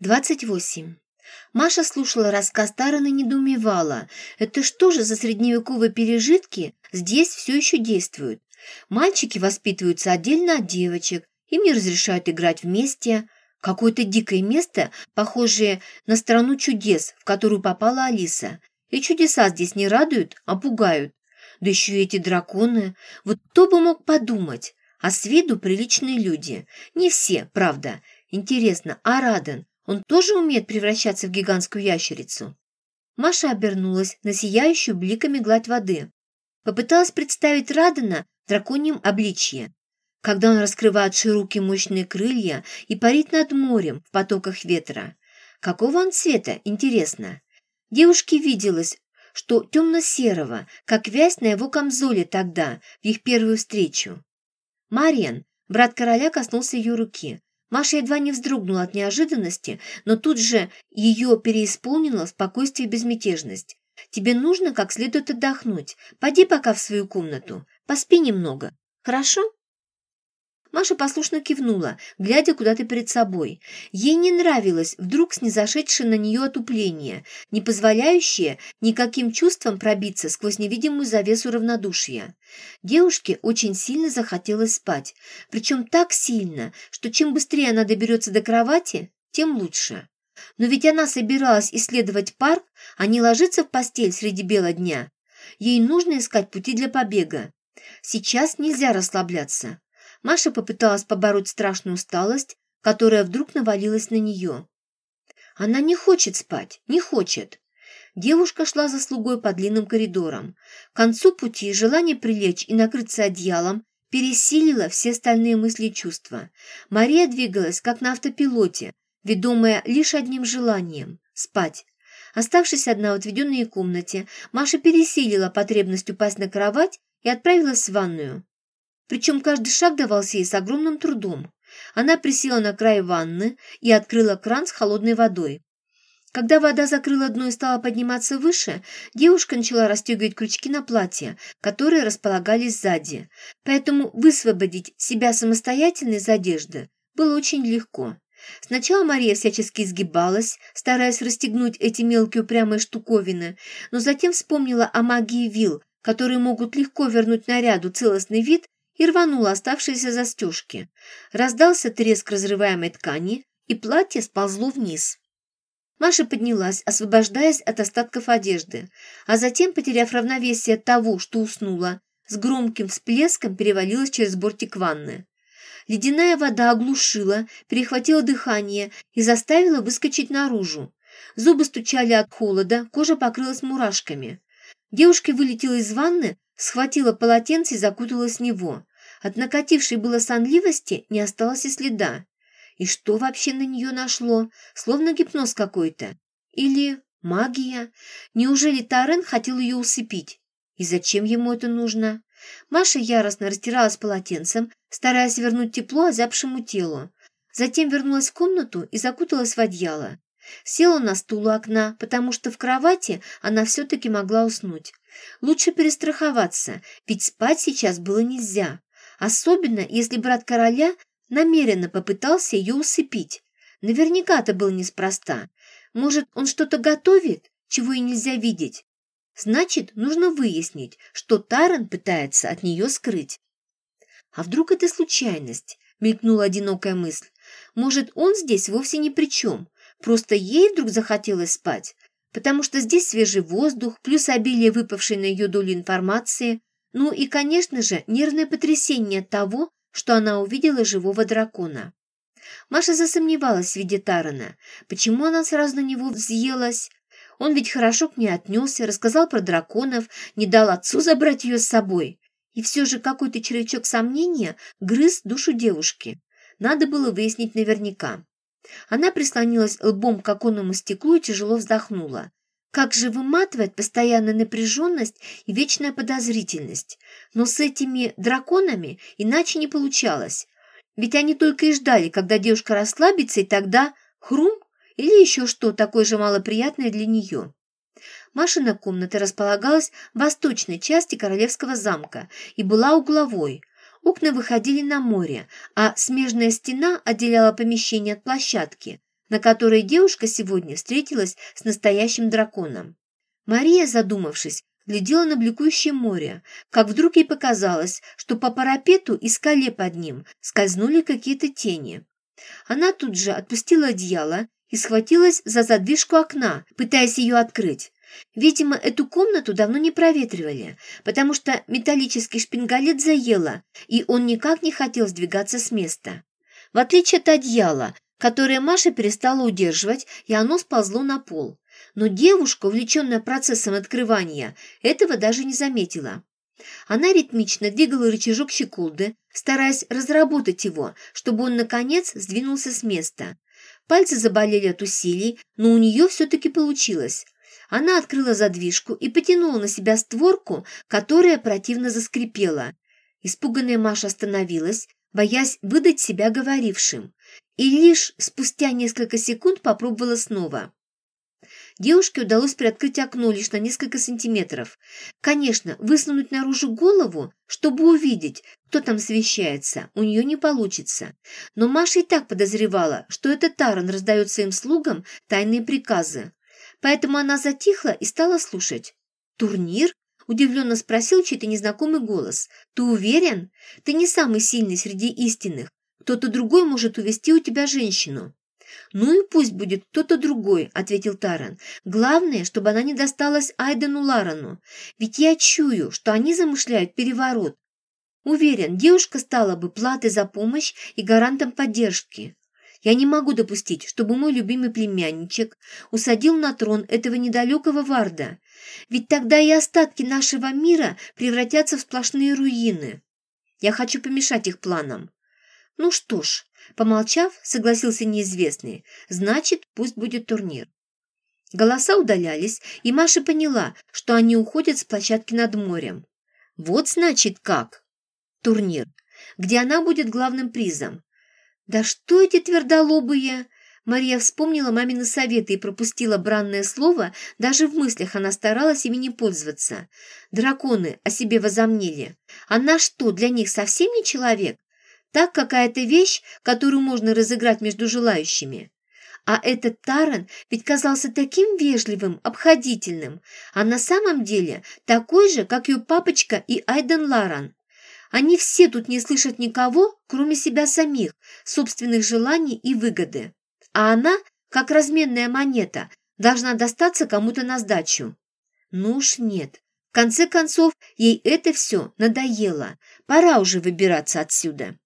28. Маша слушала рассказ Тарана и недоумевала. Это что же за средневековые пережитки здесь все еще действуют? Мальчики воспитываются отдельно от девочек, им не разрешают играть вместе. Какое-то дикое место, похожее на страну чудес, в которую попала Алиса. И чудеса здесь не радуют, а пугают. Да еще и эти драконы. Вот кто бы мог подумать? А с виду приличные люди. Не все, правда. Интересно, а Раден, он тоже умеет превращаться в гигантскую ящерицу? Маша обернулась на сияющую бликами гладь воды. Попыталась представить Радена в драконьем обличье. Когда он раскрывает широкие мощные крылья и парит над морем в потоках ветра. Какого он цвета, интересно? Девушке виделось, что темно-серого, как вязь на его камзоле тогда, в их первую встречу. Мариан, брат короля, коснулся ее руки. Маша едва не вздрогнула от неожиданности, но тут же ее переисполнило спокойствие и безмятежность. «Тебе нужно как следует отдохнуть. Пойди пока в свою комнату. Поспи немного. Хорошо?» Маша послушно кивнула, глядя куда-то перед собой. Ей не нравилось вдруг снизошедшее на нее отупление, не позволяющее никаким чувствам пробиться сквозь невидимую завесу равнодушия. Девушке очень сильно захотелось спать, причем так сильно, что чем быстрее она доберется до кровати, тем лучше. Но ведь она собиралась исследовать парк, а не ложиться в постель среди бела дня. Ей нужно искать пути для побега. Сейчас нельзя расслабляться. Маша попыталась побороть страшную усталость, которая вдруг навалилась на нее. Она не хочет спать, не хочет. Девушка шла за слугой по длинным коридорам. К концу пути желание прилечь и накрыться одеялом пересилило все остальные мысли и чувства. Мария двигалась, как на автопилоте, ведомая лишь одним желанием – спать. Оставшись одна в отведенной комнате, Маша пересилила потребность упасть на кровать и отправилась в ванную. Причем каждый шаг давался ей с огромным трудом. Она присела на край ванны и открыла кран с холодной водой. Когда вода закрыла дно и стала подниматься выше, девушка начала расстегивать крючки на платье, которые располагались сзади. Поэтому высвободить себя самостоятельно из одежды было очень легко. Сначала Мария всячески изгибалась, стараясь расстегнуть эти мелкие упрямые штуковины, но затем вспомнила о магии вил, которые могут легко вернуть наряду целостный вид и рванула оставшиеся застежки. Раздался треск разрываемой ткани, и платье сползло вниз. Маша поднялась, освобождаясь от остатков одежды, а затем, потеряв равновесие от того, что уснула, с громким всплеском перевалилась через бортик ванны. Ледяная вода оглушила, перехватила дыхание и заставила выскочить наружу. Зубы стучали от холода, кожа покрылась мурашками. Девушка вылетела из ванны, схватила полотенце и закуталась в него. От накатившей было сонливости не осталось и следа. И что вообще на нее нашло? Словно гипноз какой-то. Или магия? Неужели Тарен хотел ее усыпить? И зачем ему это нужно? Маша яростно растиралась полотенцем, стараясь вернуть тепло озябшему телу. Затем вернулась в комнату и закуталась в одеяло. Села на стул у окна, потому что в кровати она все-таки могла уснуть. Лучше перестраховаться, ведь спать сейчас было нельзя. Особенно, если брат короля намеренно попытался ее усыпить. Наверняка это было неспроста. Может, он что-то готовит, чего и нельзя видеть? Значит, нужно выяснить, что Таран пытается от нее скрыть. А вдруг это случайность? Мелькнула одинокая мысль. Может, он здесь вовсе ни при чем. Просто ей вдруг захотелось спать, потому что здесь свежий воздух, плюс обилие выпавшей на ее долю информации, ну и, конечно же, нервное потрясение от того, что она увидела живого дракона. Маша засомневалась в виде Тарана. Почему она сразу на него взъелась? Он ведь хорошо к ней отнесся, рассказал про драконов, не дал отцу забрать ее с собой. И все же какой-то червячок сомнения грыз душу девушки. Надо было выяснить наверняка. Она прислонилась лбом к оконному стеклу и тяжело вздохнула. Как же выматывает постоянная напряженность и вечная подозрительность. Но с этими драконами иначе не получалось. Ведь они только и ждали, когда девушка расслабится, и тогда хрум или еще что такое же малоприятное для нее. Машина комната располагалась в восточной части королевского замка и была угловой – Окна выходили на море, а смежная стена отделяла помещение от площадки, на которой девушка сегодня встретилась с настоящим драконом. Мария, задумавшись, глядела на бликующее море, как вдруг ей показалось, что по парапету и скале под ним скользнули какие-то тени. Она тут же отпустила одеяло и схватилась за задвижку окна, пытаясь ее открыть. Видимо, эту комнату давно не проветривали, потому что металлический шпингалет заело, и он никак не хотел сдвигаться с места. В отличие от одеяла, которое Маша перестала удерживать, и оно сползло на пол. Но девушка, увлеченная процессом открывания, этого даже не заметила. Она ритмично двигала рычажок щеколды, стараясь разработать его, чтобы он, наконец, сдвинулся с места. Пальцы заболели от усилий, но у нее все-таки получилось. Она открыла задвижку и потянула на себя створку, которая противно заскрипела. Испуганная Маша остановилась, боясь выдать себя говорившим, и лишь спустя несколько секунд попробовала снова. Девушке удалось приоткрыть окно лишь на несколько сантиметров. Конечно, высунуть наружу голову, чтобы увидеть, кто там свещается, у нее не получится. Но Маша и так подозревала, что этот Таран раздает своим слугам тайные приказы. Поэтому она затихла и стала слушать. «Турнир?» – удивленно спросил чей-то незнакомый голос. «Ты уверен? Ты не самый сильный среди истинных. Кто-то другой может увести у тебя женщину». «Ну и пусть будет кто-то другой», — ответил Таран. «Главное, чтобы она не досталась Айдену Ларану. Ведь я чую, что они замышляют переворот. Уверен, девушка стала бы платой за помощь и гарантом поддержки. Я не могу допустить, чтобы мой любимый племянничек усадил на трон этого недалекого Варда. Ведь тогда и остатки нашего мира превратятся в сплошные руины. Я хочу помешать их планам. Ну что ж, Помолчав, согласился неизвестный. Значит, пусть будет турнир. Голоса удалялись, и Маша поняла, что они уходят с площадки над морем. Вот значит как. Турнир, где она будет главным призом. Да что эти твердолобые? Мария вспомнила мамины советы и пропустила бранное слово, даже в мыслях она старалась ими не пользоваться. Драконы о себе возомнили. Она что, для них совсем не человек? Так какая-то вещь, которую можно разыграть между желающими. А этот Таран ведь казался таким вежливым, обходительным, а на самом деле такой же, как ее папочка и Айден Ларан. Они все тут не слышат никого, кроме себя самих, собственных желаний и выгоды. А она, как разменная монета, должна достаться кому-то на сдачу. Ну уж нет. В конце концов, ей это все надоело. Пора уже выбираться отсюда.